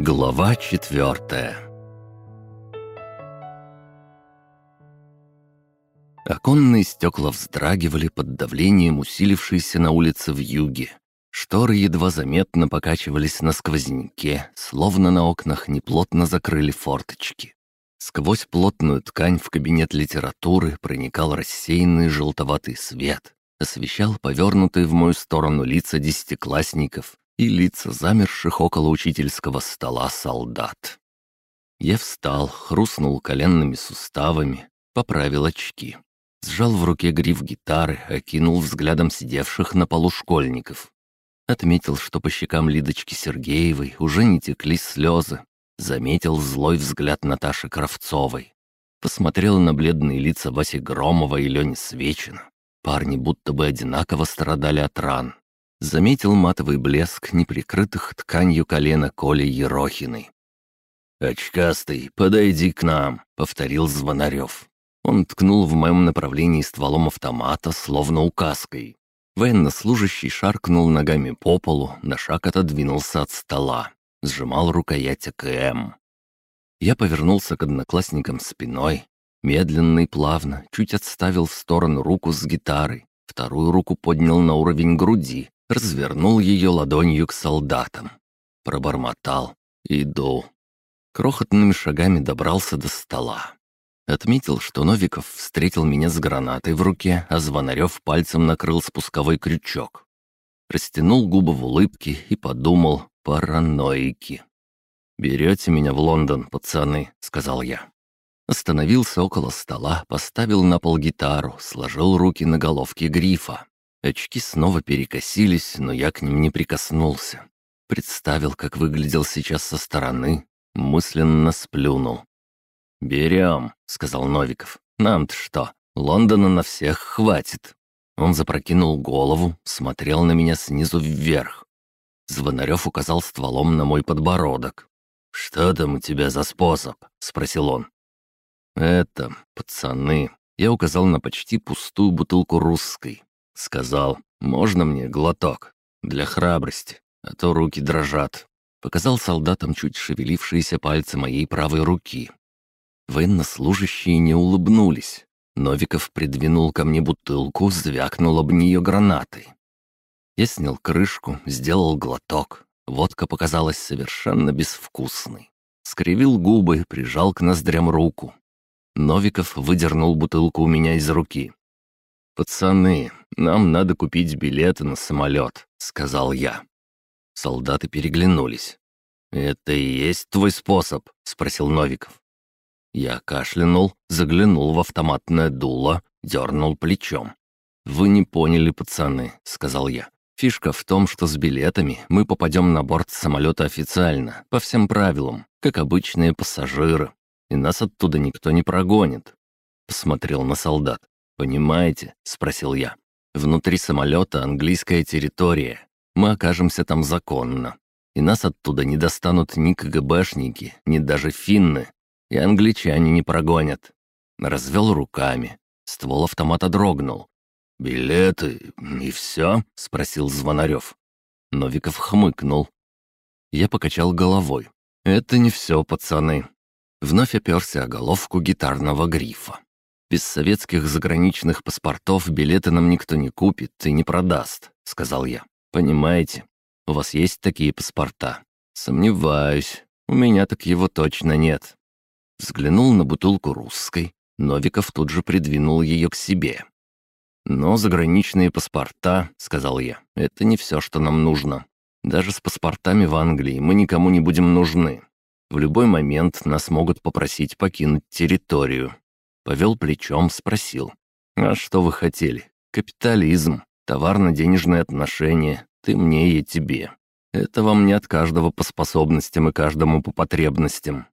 Глава четвертая Оконные стекла вздрагивали под давлением усилившейся на улице в юге. Шторы едва заметно покачивались на сквозняке, словно на окнах неплотно закрыли форточки. Сквозь плотную ткань в кабинет литературы проникал рассеянный желтоватый свет, освещал повернутые в мою сторону лица десятиклассников и лица замерших около учительского стола солдат. Я встал, хрустнул коленными суставами, поправил очки. Сжал в руке гриф гитары, окинул взглядом сидевших на полу школьников. Отметил, что по щекам Лидочки Сергеевой уже не текли слезы, Заметил злой взгляд Наташи Кравцовой. Посмотрел на бледные лица Васи Громова и Лени Свечина. Парни будто бы одинаково страдали от ран. Заметил матовый блеск неприкрытых тканью колена Коли Ерохиной. «Очкастый, подойди к нам», — повторил Звонарев. Он ткнул в моем направлении стволом автомата, словно указкой. Военнослужащий шаркнул ногами по полу, на шаг отодвинулся от стола сжимал рукоять АКМ. Я повернулся к одноклассникам спиной, медленно и плавно, чуть отставил в сторону руку с гитарой, вторую руку поднял на уровень груди, развернул ее ладонью к солдатам. Пробормотал «Иду». Крохотными шагами добрался до стола. Отметил, что Новиков встретил меня с гранатой в руке, а Звонарев пальцем накрыл спусковой крючок. Растянул губы в улыбке и подумал, параноики. «Берете меня в Лондон, пацаны», — сказал я. Остановился около стола, поставил на пол гитару, сложил руки на головке грифа. Очки снова перекосились, но я к ним не прикоснулся. Представил, как выглядел сейчас со стороны, мысленно сплюнул. «Берем», — сказал Новиков. «Нам-то что, Лондона на всех хватит». Он запрокинул голову, смотрел на меня снизу вверх. Звонарев указал стволом на мой подбородок. «Что там у тебя за способ?» — спросил он. «Это, пацаны...» Я указал на почти пустую бутылку русской. Сказал, «Можно мне глоток? Для храбрости, а то руки дрожат». Показал солдатам чуть шевелившиеся пальцы моей правой руки. Военнослужащие не улыбнулись. Новиков придвинул ко мне бутылку, звякнул об нее гранатой. Я снял крышку, сделал глоток. Водка показалась совершенно безвкусной. Скривил губы, прижал к ноздрям руку. Новиков выдернул бутылку у меня из руки. «Пацаны, нам надо купить билеты на самолет», — сказал я. Солдаты переглянулись. «Это и есть твой способ?» — спросил Новиков. Я кашлянул, заглянул в автоматное дуло, дернул плечом. «Вы не поняли, пацаны», — сказал я. Фишка в том, что с билетами мы попадем на борт самолета официально, по всем правилам, как обычные пассажиры, и нас оттуда никто не прогонит. Посмотрел на солдат. «Понимаете?» — спросил я. «Внутри самолета английская территория. Мы окажемся там законно. И нас оттуда не достанут ни КГБшники, ни даже финны. И англичане не прогонят». Развел руками. Ствол автомата дрогнул. «Билеты и все?» — спросил Звонарев. Новиков хмыкнул. Я покачал головой. «Это не все, пацаны». Вновь оперся о головку гитарного грифа. «Без советских заграничных паспортов билеты нам никто не купит и не продаст», — сказал я. «Понимаете, у вас есть такие паспорта?» «Сомневаюсь. У меня так его точно нет». Взглянул на бутылку русской. Новиков тут же придвинул ее к себе. «Но заграничные паспорта», — сказал я, — «это не все, что нам нужно. Даже с паспортами в Англии мы никому не будем нужны. В любой момент нас могут попросить покинуть территорию». Повел плечом, спросил. «А что вы хотели? Капитализм, товарно-денежные отношения, ты мне и тебе. Это вам не от каждого по способностям и каждому по потребностям.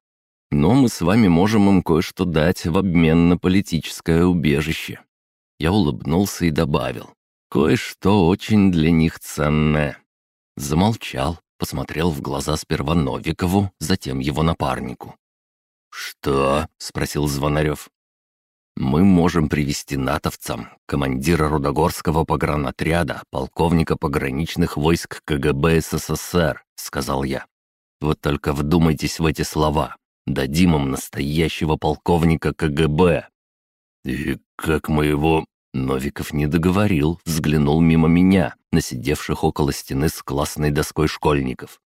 Но мы с вами можем им кое-что дать в обмен на политическое убежище. Я улыбнулся и добавил. «Кое-что очень для них ценное». Замолчал, посмотрел в глаза сперва Новикову, затем его напарнику. «Что?» — спросил Звонарев. «Мы можем привести натовцам командира Рудогорского погранотряда, полковника пограничных войск КГБ СССР», — сказал я. Вот только вдумайтесь в эти слова. Дадим им настоящего полковника КГБ». «И как мы его...» Новиков не договорил, взглянул мимо меня, на сидевших около стены с классной доской школьников.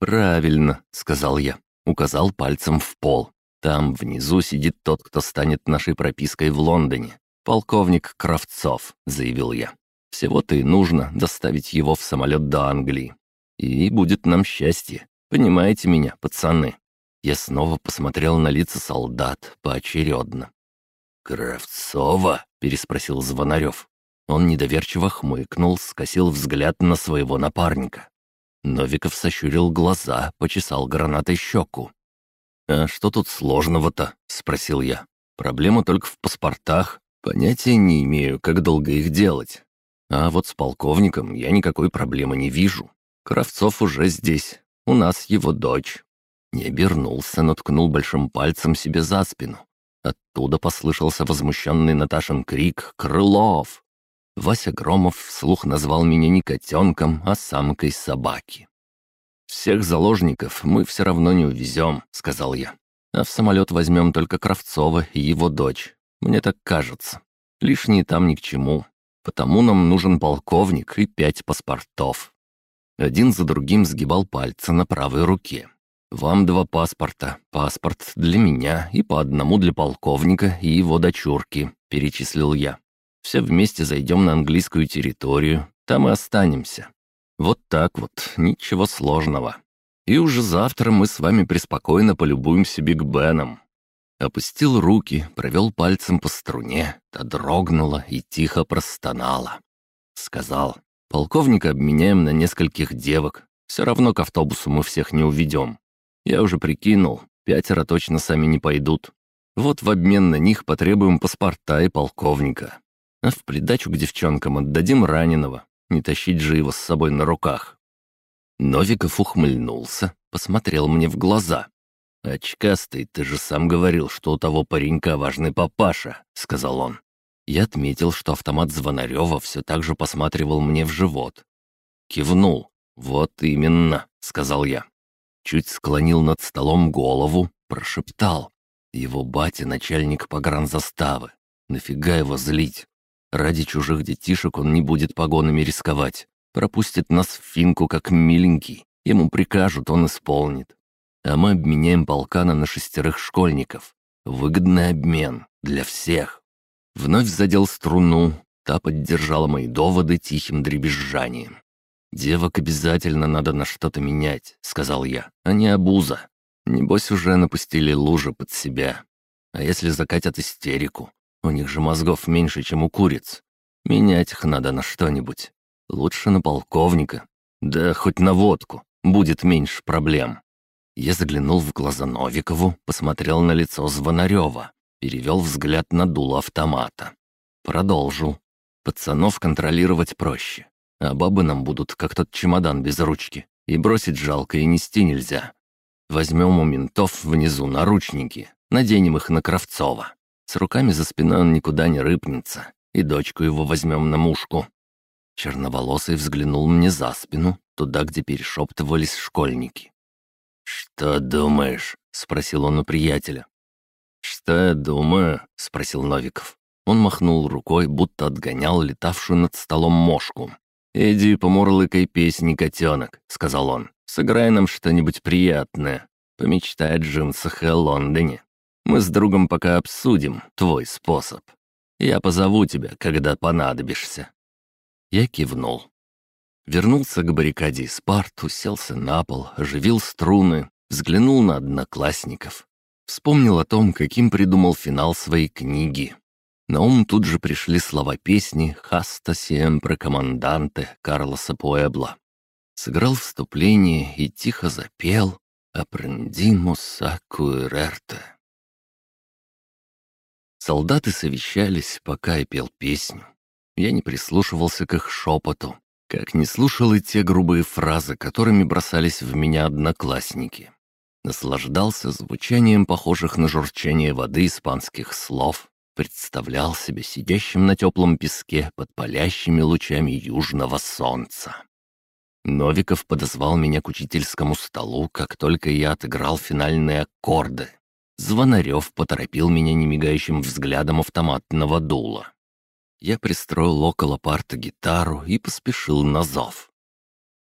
«Правильно», — сказал я, указал пальцем в пол. «Там внизу сидит тот, кто станет нашей пропиской в Лондоне. Полковник Кравцов», — заявил я. «Всего-то и нужно доставить его в самолет до Англии. И будет нам счастье. Понимаете меня, пацаны?» Я снова посмотрел на лица солдат поочередно. «Кравцова?» — переспросил Звонарев. Он недоверчиво хмыкнул, скосил взгляд на своего напарника. Новиков сощурил глаза, почесал гранатой щеку. «А что тут сложного-то?» — спросил я. «Проблема только в паспортах. Понятия не имею, как долго их делать. А вот с полковником я никакой проблемы не вижу. Кравцов уже здесь. У нас его дочь». Не обернулся, но ткнул большим пальцем себе за спину. Оттуда послышался возмущенный Наташин крик «Крылов!». Вася Громов вслух назвал меня не котенком, а самкой собаки. «Всех заложников мы все равно не увезем», — сказал я. «А в самолет возьмем только Кравцова и его дочь. Мне так кажется. Лишние там ни к чему. Потому нам нужен полковник и пять паспортов». Один за другим сгибал пальцы на правой руке. «Вам два паспорта. Паспорт для меня и по одному для полковника и его дочурки», — перечислил я. «Все вместе зайдем на английскую территорию, там и останемся. Вот так вот, ничего сложного. И уже завтра мы с вами преспокойно полюбуемся Биг Беном». Опустил руки, провел пальцем по струне, та дрогнула и тихо простонала. Сказал, полковника обменяем на нескольких девок, все равно к автобусу мы всех не уведем. Я уже прикинул, пятеро точно сами не пойдут. Вот в обмен на них потребуем паспорта и полковника. А в придачу к девчонкам отдадим раненого. Не тащить же его с собой на руках. Новиков ухмыльнулся, посмотрел мне в глаза. «Очкастый, ты же сам говорил, что у того паренька важный папаша», — сказал он. Я отметил, что автомат Звонарева все так же посматривал мне в живот. Кивнул. «Вот именно», — сказал я чуть склонил над столом голову, прошептал. Его батя — начальник погранзаставы. Нафига его злить? Ради чужих детишек он не будет погонами рисковать. Пропустит нас в финку, как миленький. Ему прикажут, он исполнит. А мы обменяем полкана на шестерых школьников. Выгодный обмен для всех. Вновь задел струну, та поддержала мои доводы тихим дребезжанием. «Девок обязательно надо на что-то менять», — сказал я, — «а не обуза. Небось уже напустили лужи под себя. А если закатят истерику? У них же мозгов меньше, чем у куриц. Менять их надо на что-нибудь. Лучше на полковника. Да хоть на водку. Будет меньше проблем». Я заглянул в глаза Новикову, посмотрел на лицо Звонарева, перевел взгляд на дуло автомата. Продолжил. Пацанов контролировать проще. А бабы нам будут, как тот чемодан без ручки. И бросить жалко, и нести нельзя. Возьмем у ментов внизу наручники, наденем их на Кравцова. С руками за спиной он никуда не рыпнется, и дочку его возьмем на мушку». Черноволосый взглянул мне за спину, туда, где перешептывались школьники. «Что думаешь?» — спросил он у приятеля. «Что я думаю?» — спросил Новиков. Он махнул рукой, будто отгонял летавшую над столом мошку. «Иди помурлыкай песни, котенок», — сказал он. «Сыграй нам что-нибудь приятное. Помечтай о джинсах и о Лондоне. Мы с другом пока обсудим твой способ. Я позову тебя, когда понадобишься». Я кивнул. Вернулся к баррикаде Спарт, уселся на пол, оживил струны, взглянул на одноклассников. Вспомнил о том, каким придумал финал своей книги. На ум тут же пришли слова песни «Хаста сиемпре команданте» Карлоса Пуэбла. Сыграл вступление и тихо запел «Апрендимус акуэрерте». Солдаты совещались, пока я пел песню. Я не прислушивался к их шепоту, как не слушал и те грубые фразы, которыми бросались в меня одноклассники. Наслаждался звучанием похожих на журчание воды испанских слов, представлял себя сидящим на теплом песке под палящими лучами южного солнца. Новиков подозвал меня к учительскому столу, как только я отыграл финальные аккорды. Звонарев поторопил меня немигающим взглядом автоматного дула. Я пристроил около парта гитару и поспешил на зов.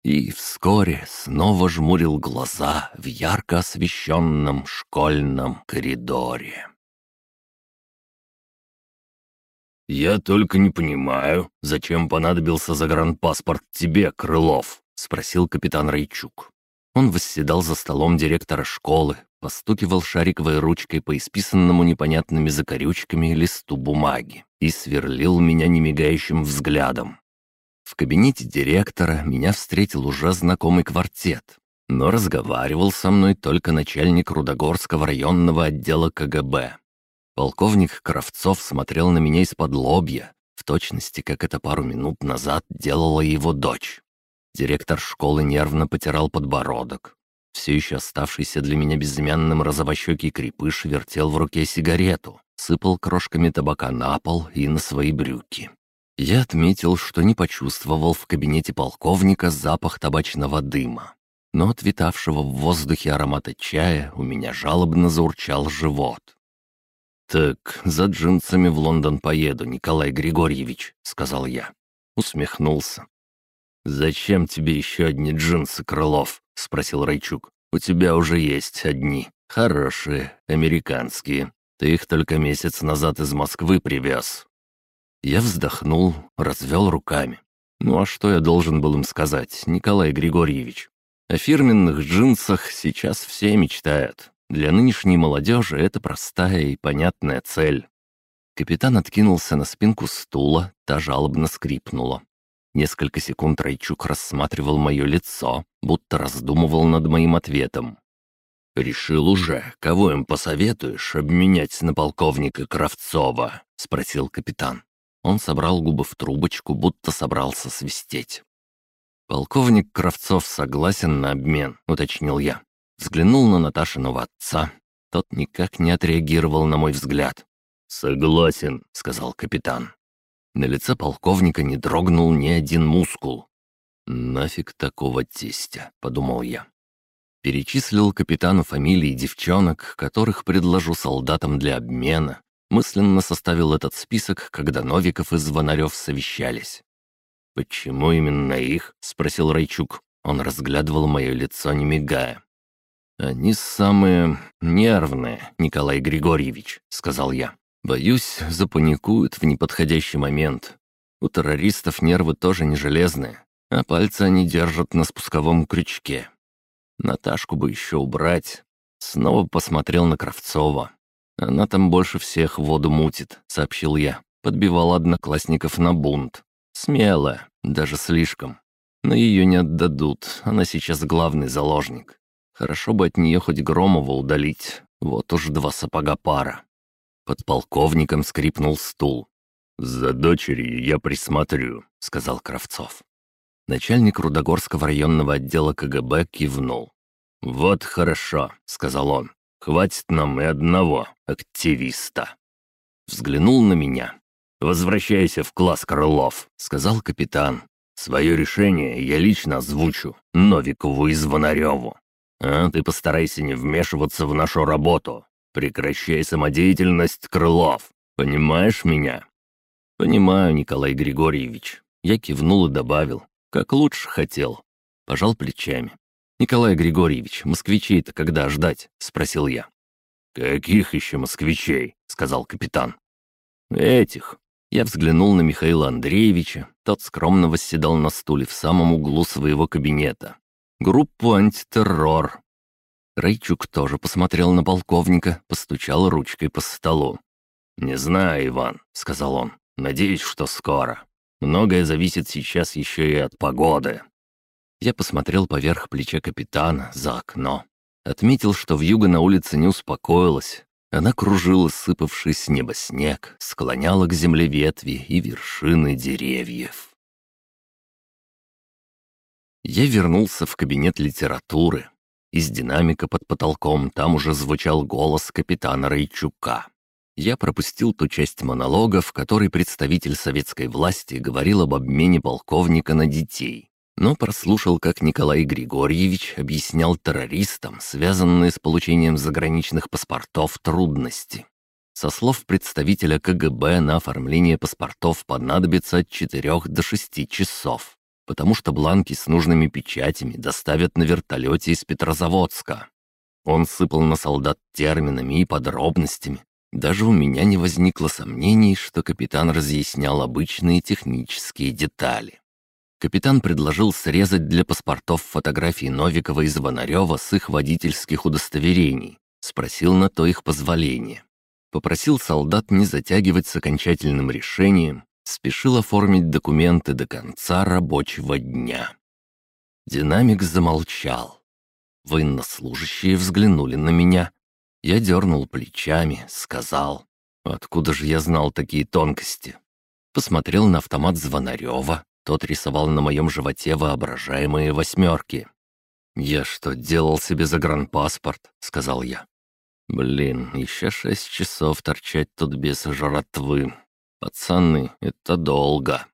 И вскоре снова жмурил глаза в ярко освещенном школьном коридоре. «Я только не понимаю, зачем понадобился загранпаспорт тебе, Крылов?» — спросил капитан Райчук. Он восседал за столом директора школы, постукивал шариковой ручкой по исписанному непонятными закорючками листу бумаги и сверлил меня немигающим взглядом. В кабинете директора меня встретил уже знакомый квартет, но разговаривал со мной только начальник Рудогорского районного отдела КГБ. Полковник Кравцов смотрел на меня из-под лобья, в точности, как это пару минут назад делала его дочь. Директор школы нервно потирал подбородок. Все еще оставшийся для меня безымянным розовощекий крепыш вертел в руке сигарету, сыпал крошками табака на пол и на свои брюки. Я отметил, что не почувствовал в кабинете полковника запах табачного дыма. Но от витавшего в воздухе аромата чая у меня жалобно заурчал живот. «Так, за джинсами в Лондон поеду, Николай Григорьевич», — сказал я. Усмехнулся. «Зачем тебе еще одни джинсы, Крылов?» — спросил Райчук. «У тебя уже есть одни. Хорошие, американские. Ты их только месяц назад из Москвы привез». Я вздохнул, развел руками. Ну а что я должен был им сказать, Николай Григорьевич? О фирменных джинсах сейчас все мечтают. Для нынешней молодежи это простая и понятная цель. Капитан откинулся на спинку стула, та жалобно скрипнула. Несколько секунд Райчук рассматривал мое лицо, будто раздумывал над моим ответом. «Решил уже, кого им посоветуешь обменять на полковника Кравцова?» — спросил капитан. Он собрал губы в трубочку, будто собрался свистеть. «Полковник Кравцов согласен на обмен», — уточнил я. Взглянул на Наташиного отца. Тот никак не отреагировал на мой взгляд. «Согласен», — сказал капитан. На лице полковника не дрогнул ни один мускул. «Нафиг такого тестя», — подумал я. Перечислил капитану фамилии девчонок, которых предложу солдатам для обмена. Мысленно составил этот список, когда Новиков и Звонарев совещались. «Почему именно их?» — спросил Райчук. Он разглядывал мое лицо, не мигая. «Они самые нервные, Николай Григорьевич», — сказал я. Боюсь, запаникуют в неподходящий момент. У террористов нервы тоже не железные, а пальцы они держат на спусковом крючке. Наташку бы еще убрать. Снова посмотрел на Кравцова. Она там больше всех воду мутит, сообщил я. Подбивала одноклассников на бунт. Смелая, даже слишком. Но ее не отдадут, она сейчас главный заложник. Хорошо бы от нее хоть Громова удалить. Вот уж два сапога пара. Под полковником скрипнул стул. «За дочерью я присмотрю», — сказал Кравцов. Начальник Рудогорского районного отдела КГБ кивнул. «Вот хорошо», — сказал он. «Хватит нам и одного активиста». Взглянул на меня. «Возвращайся в класс, Крылов», — сказал капитан. «Свое решение я лично озвучу Новикову и Звонареву. А ты постарайся не вмешиваться в нашу работу. Прекращай самодеятельность, Крылов. Понимаешь меня?» «Понимаю, Николай Григорьевич». Я кивнул и добавил. «Как лучше хотел». Пожал плечами. «Николай Григорьевич, москвичей-то когда ждать?» — спросил я. «Каких еще москвичей?» — сказал капитан. «Этих». Я взглянул на Михаила Андреевича. Тот скромно восседал на стуле в самом углу своего кабинета. «Группу антитеррор. Райчук тоже посмотрел на полковника, постучал ручкой по столу. «Не знаю, Иван», — сказал он. «Надеюсь, что скоро. Многое зависит сейчас еще и от погоды». Я посмотрел поверх плеча капитана за окно. Отметил, что вьюга на улице не успокоилась. Она кружила сыпавший с неба снег, склоняла к земле ветви и вершины деревьев. Я вернулся в кабинет литературы, из динамика под потолком там уже звучал голос капитана Райчука. Я пропустил ту часть монолога, в которой представитель советской власти говорил об обмене полковника на детей. но прослушал, как Николай Григорьевич объяснял террористам, связанные с получением заграничных паспортов, трудности. Со слов представителя КГБ на оформление паспортов понадобится от 4 до 6 часов, потому что бланки с нужными печатями доставят на вертолете из Петрозаводска. Он сыпал на солдат терминами и подробностями. Даже у меня не возникло сомнений, что капитан разъяснял обычные технические детали. Капитан предложил срезать для паспортов фотографии Новикова и Звонарева с их водительских удостоверений. Спросил на то их позволение. Попросил солдат не затягивать с окончательным решением, спешил оформить документы до конца рабочего дня. Динамик замолчал. Военнослужащие взглянули на меня. Я дернул плечами, сказал, «Откуда же я знал такие тонкости?» Посмотрел на автомат Звонарева, тот рисовал на моем животе воображаемые восьмерки. «Я что, делал себе загранпаспорт?» — сказал я. «Блин, еще шесть часов торчать тут без жратвы. Пацаны, это долго».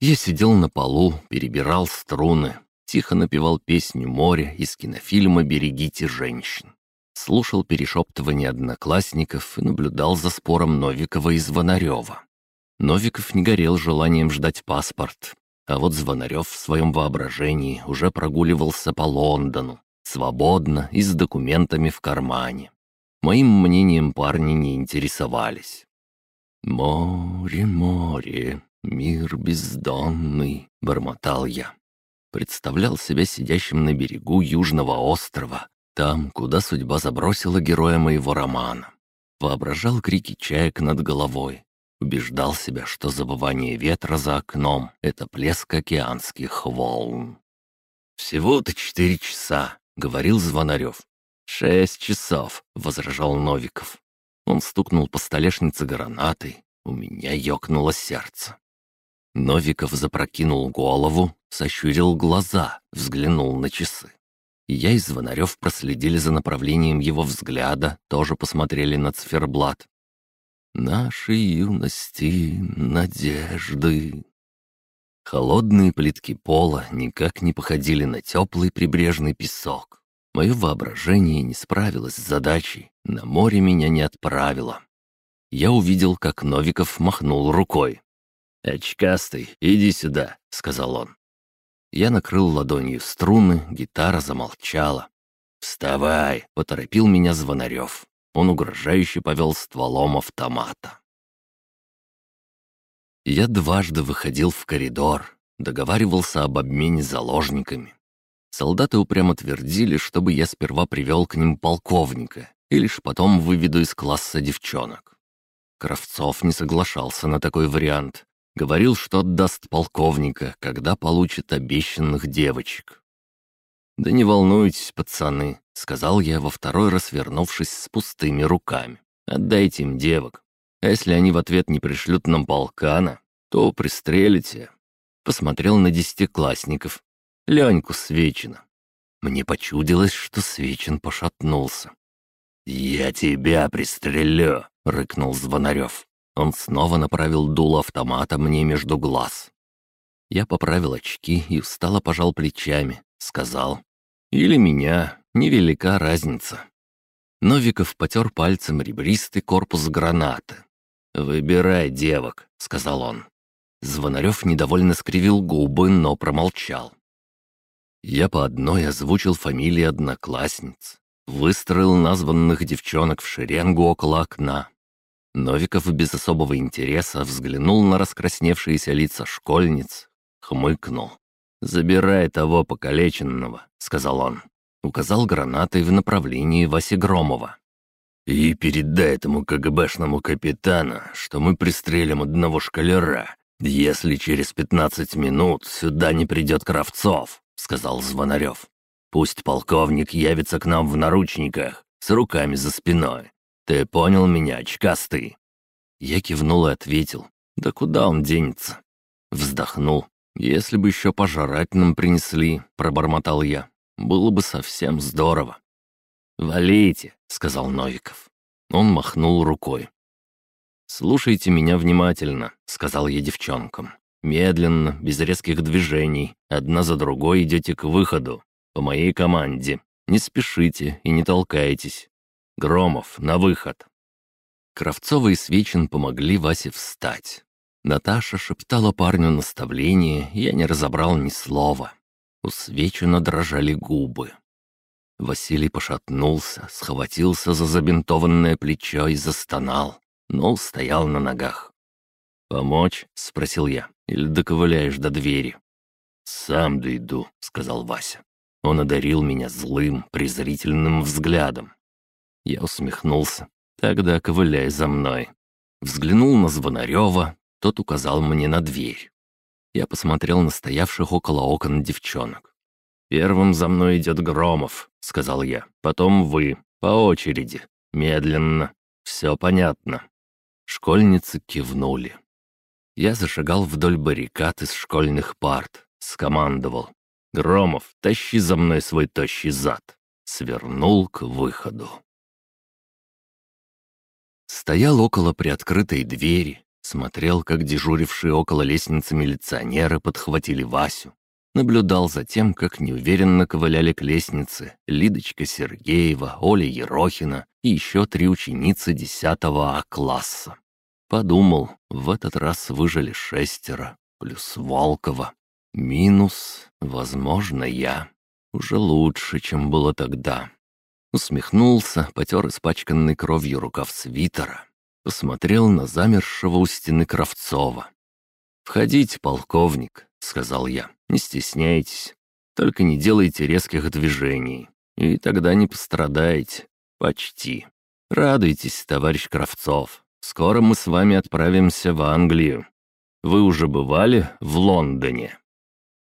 Я сидел на полу, перебирал струны, тихо напевал песню «Море» из кинофильма «Берегите женщин». Слушал перешептывание одноклассников и наблюдал за спором Новикова и Звонарева. Новиков не горел желанием ждать паспорт, а вот Звонарев в своем воображении уже прогуливался по Лондону, свободно и с документами в кармане. Моим мнением парни не интересовались. «Море, море, мир бездонный», — бормотал я. Представлял себя сидящим на берегу Южного острова, там, куда судьба забросила героя моего романа. Воображал крики чаек над головой, Убеждал себя, что забывание ветра за окном — это плеск океанских волн. «Всего-то четыре часа», — говорил Звонарев. «Шесть часов», — возражал Новиков. Он стукнул по столешнице гранатой. У меня ёкнуло сердце. Новиков запрокинул голову, сощурил глаза, взглянул на часы. Я и Звонарев проследили за направлением его взгляда, тоже посмотрели на циферблат. Нашей юности надежды. Холодные плитки пола никак не походили на теплый прибрежный песок. Мое воображение не справилось с задачей, на море меня не отправило. Я увидел, как Новиков махнул рукой. «Очкастый, иди сюда», — сказал он. Я накрыл ладонью струны, гитара замолчала. «Вставай!» — поторопил меня Звонарев. Он угрожающе повел стволом автомата. Я дважды выходил в коридор, договаривался об обмене заложниками. Солдаты упрямо твердили, чтобы я сперва привел к ним полковника и лишь потом выведу из класса девчонок. Кравцов не соглашался на такой вариант. Говорил, что отдаст полковника, когда получит обещанных девочек. «Да не волнуйтесь, пацаны», — сказал я во второй раз, вернувшись с пустыми руками. «Отдайте им девок. А если они в ответ не пришлют нам полкана, то пристрелите». Посмотрел на десятиклассников. Леньку Свечина. Мне почудилось, что Свечин пошатнулся. «Я тебя пристрелю!» — рыкнул Звонарев. Он снова направил дуло автомата мне между глаз. Я поправил очки и устало пожал плечами, сказал. «Или меня, невелика разница». Новиков потер пальцем ребристый корпус гранаты. «Выбирай девок», — сказал он. Звонарев недовольно скривил губы, но промолчал. Я по одной озвучил фамилии одноклассниц, выстроил названных девчонок в шеренгу около окна. Новиков без особого интереса взглянул на раскрасневшиеся лица школьниц, хмыкнул. «Забирай того покалеченного», — сказал он. Указал гранатой в направлении Васи Громова. «И передай этому КГБшному капитану, что мы пристрелим одного шкалера, если через пятнадцать минут сюда не придет Кравцов», — сказал Звонарев. «Пусть полковник явится к нам в наручниках, с руками за спиной. Ты понял меня, очкастый?» Я кивнул и ответил. «Да куда он денется?» Вздохнул. «Если бы еще пожрать нам принесли», — пробормотал я, — «было бы совсем здорово». «Валите», — сказал Новиков. Он махнул рукой. «Слушайте меня внимательно», — сказал я девчонкам. Медленно, без резких движений, одна за другой идете к выходу. По моей команде. Не спешите и не толкайтесь. Громов, на выход!» Кравцова и Свечин помогли Васе встать. Наташа шептала парню наставление, я не разобрал ни слова. У Свечина дрожали губы. Василий пошатнулся, схватился за забинтованное плечо и застонал, но стоял на ногах. «Помочь?» — спросил я. «Или доковыляешь до двери?» «Сам дойду», — сказал Вася. Он одарил меня злым, презрительным взглядом. Я усмехнулся. «Тогда ковыляй за мной». Взглянул на Звонарева, тот указал мне на дверь. Я посмотрел на стоявших около окон девчонок. «Первым за мной идет Громов», — сказал я. «Потом вы, по очереди, медленно. Все понятно». Школьницы кивнули. Я зашагал вдоль баррикад из школьных парт, скомандовал. «Громов, тащи за мной свой тощий зад!» Свернул к выходу. Стоял около приоткрытой двери, смотрел, как дежурившие около лестницы милиционеры подхватили Васю. Наблюдал за тем, как неуверенно ковыляли к лестнице Лидочка Сергеева, Оля Ерохина и еще три ученицы 10 А-класса. Подумал, в этот раз выжили шестеро, плюс Волкова. Минус, возможно, я. Уже лучше, чем было тогда. Усмехнулся, потер испачканный кровью рукав свитера. Посмотрел на замершего у стены Кравцова. «Входите, полковник», — сказал я, — «не стесняйтесь. Только не делайте резких движений, и тогда не пострадаете. Почти. Радуйтесь, товарищ Кравцов. Скоро мы с вами отправимся в Англию. Вы уже бывали в Лондоне?»